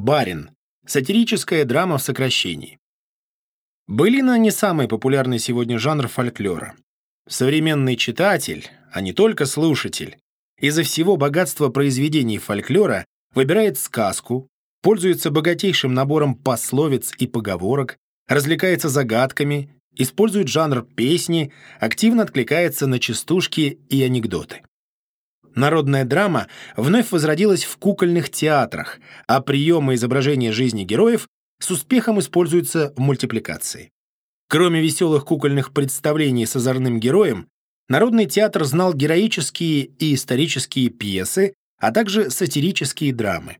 Барин. Сатирическая драма в сокращении. Былина не самый популярный сегодня жанр фольклора. Современный читатель, а не только слушатель, из-за всего богатства произведений фольклора выбирает сказку, пользуется богатейшим набором пословиц и поговорок, развлекается загадками, использует жанр песни, активно откликается на частушки и анекдоты. Народная драма вновь возродилась в кукольных театрах, а приемы изображения жизни героев с успехом используются в мультипликации. Кроме веселых кукольных представлений с озорным героем, Народный театр знал героические и исторические пьесы, а также сатирические драмы.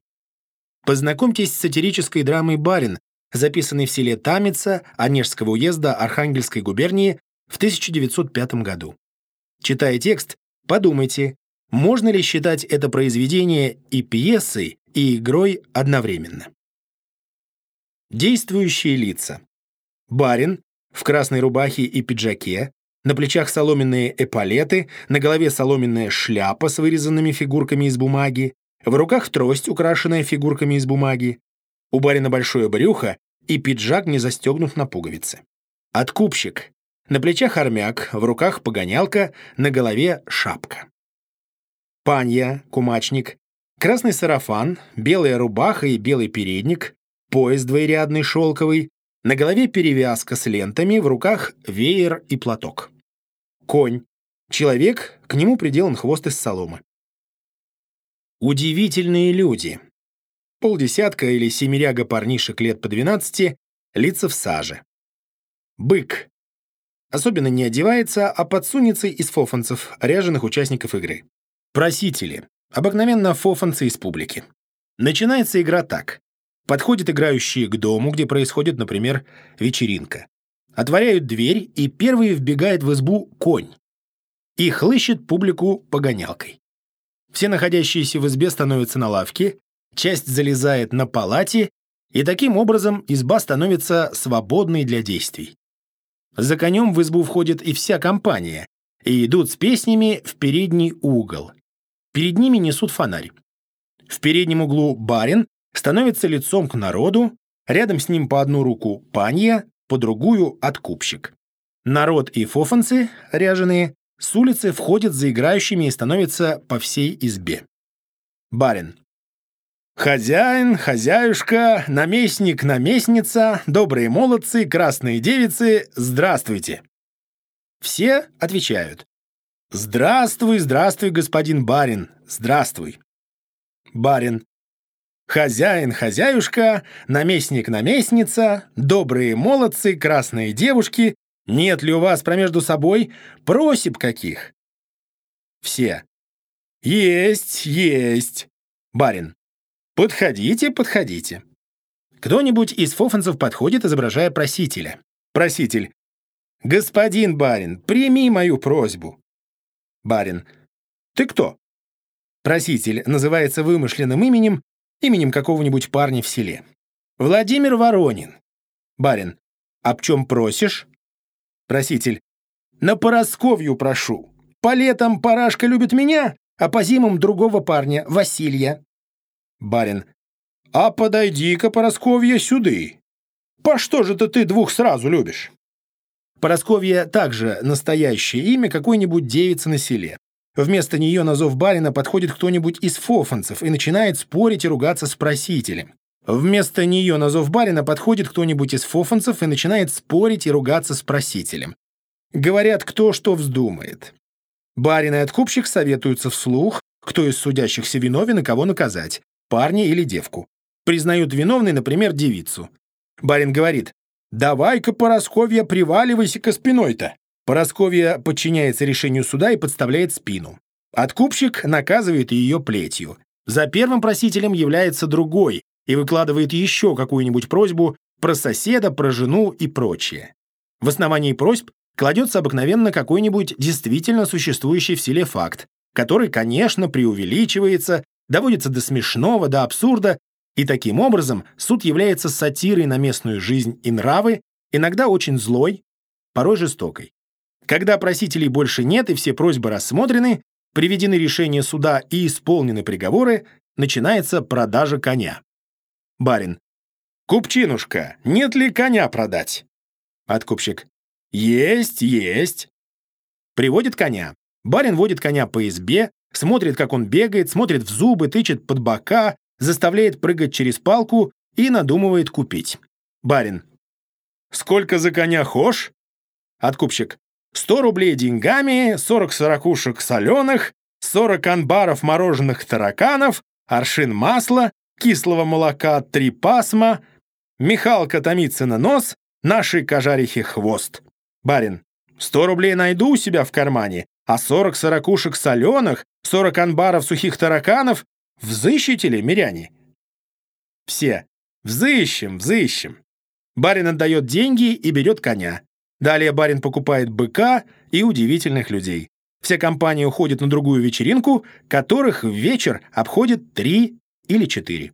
Познакомьтесь с сатирической драмой «Барин», записанной в селе Тамица Онежского уезда Архангельской губернии в 1905 году. Читая текст, подумайте, можно ли считать это произведение и пьесой, и игрой одновременно. Действующие лица. Барин в красной рубахе и пиджаке, на плечах соломенные эполеты, на голове соломенная шляпа с вырезанными фигурками из бумаги, в руках трость, украшенная фигурками из бумаги. У барина большое брюхо, и пиджак не застегнут на пуговицы. Откупщик. На плечах армяк, в руках погонялка, на голове шапка панья, кумачник, красный сарафан, белая рубаха и белый передник, пояс двоерядный шелковый, на голове перевязка с лентами, в руках веер и платок. Конь. Человек, к нему приделан хвост из соломы. Удивительные люди. Полдесятка или семеряга парнишек лет по 12, лица в саже. Бык. Особенно не одевается, а подсунется из фофанцев, ряженых участников игры. Просители. Обыкновенно фофанцы из публики. Начинается игра так. Подходят играющие к дому, где происходит, например, вечеринка. Отворяют дверь, и первый вбегает в избу конь. И хлыщет публику погонялкой. Все находящиеся в избе становятся на лавке, часть залезает на палате, и таким образом изба становится свободной для действий. За конем в избу входит и вся компания, и идут с песнями в передний угол. Перед ними несут фонарь. В переднем углу барин становится лицом к народу, рядом с ним по одну руку панья, по другую — откупщик. Народ и фофанцы, ряженые, с улицы входят за играющими и становятся по всей избе. Барин. Хозяин, хозяюшка, наместник, наместница, добрые молодцы, красные девицы, здравствуйте. Все отвечают. «Здравствуй, здравствуй, господин барин, здравствуй». Барин. Хозяин, хозяюшка, наместник, наместница, добрые молодцы, красные девушки, нет ли у вас промежду собой просип каких? Все. Есть, есть. Барин. Подходите, подходите. Кто-нибудь из фофанцев подходит, изображая просителя. Проситель. Господин барин, прими мою просьбу. Барин. Ты кто? Проситель называется вымышленным именем, именем какого-нибудь парня в селе. Владимир Воронин. Барин. Об чем просишь? Проситель. На Поросковью прошу. По летам парашка любит меня, а по зимам другого парня, Василия. Барин. А подойди-ка, Поросковья, сюды. По что же-то ты двух сразу любишь? Поросковья также настоящее имя какой-нибудь девицы на селе. Вместо нее на зов барина подходит кто-нибудь из фофанцев и начинает спорить и ругаться с просителем. Вместо нее на зов барина подходит кто-нибудь из фофанцев и начинает спорить и ругаться с просителем. Говорят, кто что вздумает. Барин и откупщик советуются вслух, кто из судящихся виновен и кого наказать, парня или девку. Признают виновной, например, девицу. Барин говорит, «Давай-ка, Поросковья, приваливайся-ка спиной-то». Поросковья подчиняется решению суда и подставляет спину. Откупщик наказывает ее плетью. За первым просителем является другой и выкладывает еще какую-нибудь просьбу про соседа, про жену и прочее. В основании просьб кладется обыкновенно какой-нибудь действительно существующий в селе факт, который, конечно, преувеличивается, доводится до смешного, до абсурда и таким образом суд является сатирой на местную жизнь и нравы, иногда очень злой, порой жестокой. Когда просителей больше нет и все просьбы рассмотрены, приведены решения суда и исполнены приговоры, начинается продажа коня. Барин. «Купчинушка, нет ли коня продать?» Откупщик. «Есть, есть». Приводит коня. Барин водит коня по избе, смотрит, как он бегает, смотрит в зубы, тычет под бока, заставляет прыгать через палку и надумывает купить. Барин. «Сколько за коня хошь?» Откупщик. «Сто рублей деньгами, сорок сорокушек соленых, сорок анбаров мороженых тараканов, аршин масла, кислого молока три пасма, Михалка на нос, нашей кожарихе хвост. Барин, сто рублей найду у себя в кармане, а сорок сорокушек соленых, сорок анбаров сухих тараканов взыщите ли, миряне? Все. Взыщем, взыщем. Барин отдает деньги и берет коня. Далее барин покупает быка и удивительных людей. Вся компания уходит на другую вечеринку, которых в вечер обходит три или четыре.